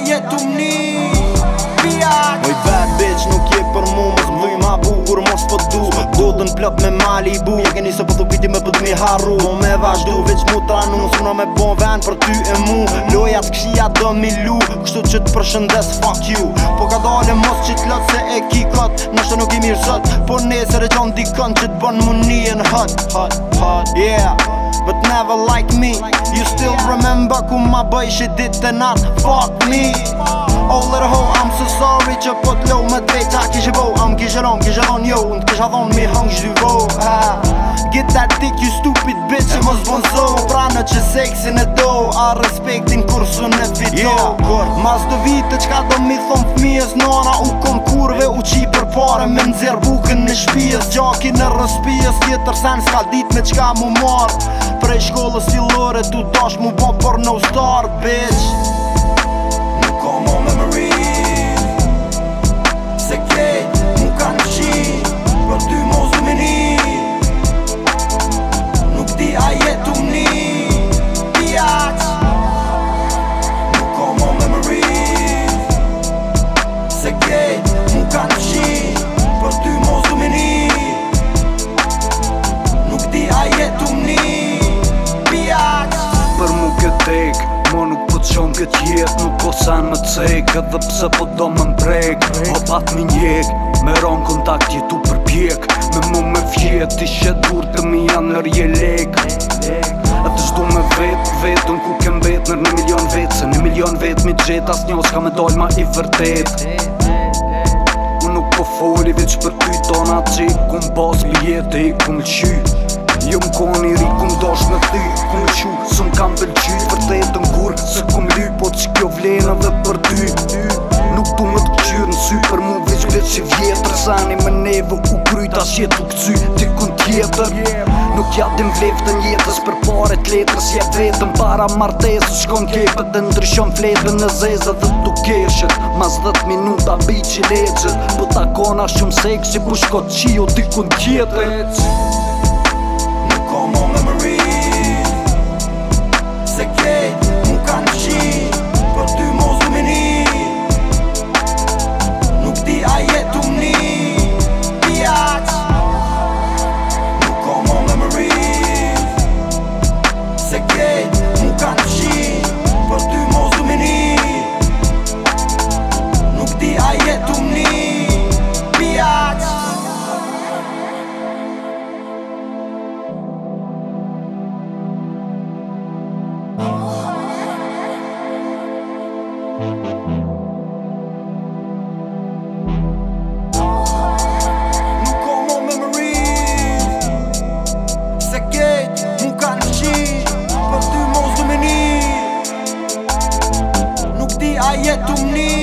jetu mni Pijak Oj bad bitch nuk je për mu Mos më dhuj ma bugur mos për po du Do të në me mali i bu Një keni se për po të piti me për të mi harru Po me vazhdu veç mu të ranu Suna me bon ven për ty e mu Loja të kshia mi lu Kështu që të përshëndes fuck you Po ka dole mos që të lot se e ki kot Nështë nuk i mirë sot Po nesër e qon dikon që të bon mu një në hët Hët, hët, yeah never like me You still remember ku ma bëj shi dit të nat Fuck me Oh little hoe, I'm so sorry që po t'lo më drejt Ta kishe bo, am kishe ron, kishe ron jo Und kisha thonë mi hong shdy vo Get that dick you stupid bitch që mos bon zo Pra në që seksin e do, a respektin kur së në video yeah, Mas të vitë qka do mi thonë fmijes nona u kon kurve u qi për pare Me nëzir bukën në shpijes, gjaki në rëspijes Tjetër sen s'ka dit me qka mu marrë prej shkollës i Tu dash mu bo porno star, bitch qon këtë jetë nuk po sa më cek Edhe pse po do më mbrek O po pat një njek Me ron kontakt jetu për pjek Me mu me fjet Ti shet dur të mi janë në rje lek Edhe shdu me vet Vetën ku kem vet nër në milion vet Se në milion vet mi gjet As njo s'ka me dojnë ma i vërtet Unë nuk po foli veç për ty tona qik Kum pos për jetë i kum lqy Jum jo ri kum dosh me ty Kum lqy, sëm kam bëlqy për të që ku Po që kjo vlenë dhe për ty Nuk të më të këqyrë në sy Për mund veç vetë që vjetër Zani më neve u kryta që të këcy Ti kun tjetër Nuk jatim vlef të njetës Për pare të letrës Ja të para martesë Shkon kepët dhe ndryshon fletën në zezë Dhe të keshët Mas 10 minuta bi që leqët Po ta kona shumë seksi Po shko qio ti kun tjetër yet to me.